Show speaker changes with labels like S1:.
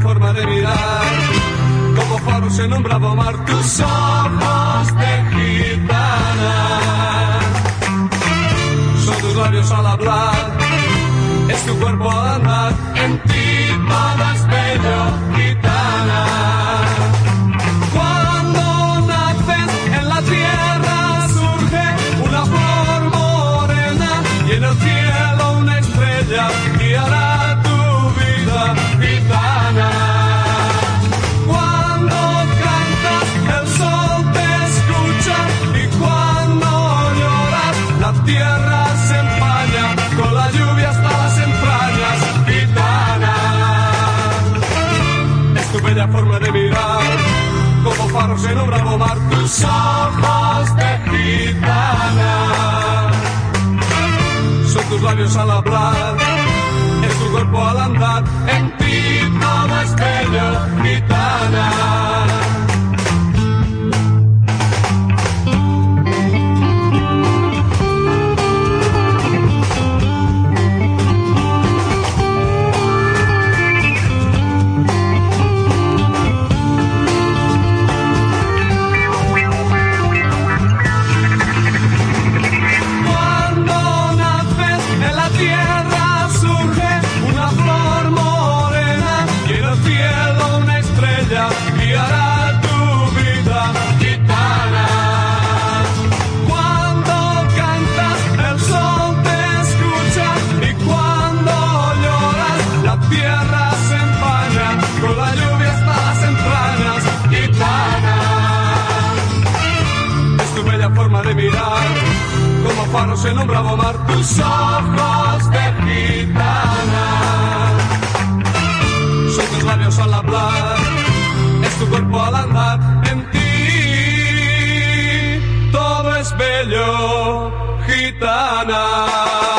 S1: forma de mirar. Como faros en un bravo mar, tus ojos de gitana. Son tus labios al hablar, es tu cuerpo al andar, en ti van un bravo mar, tus ojos de gitana. Son tus labios al hablar, de mirar, como faros en un bravo mar, tus ojos de gitana. Son tus labios al hablar, es tu cuerpo al andar, en ti todo es bello, gitana.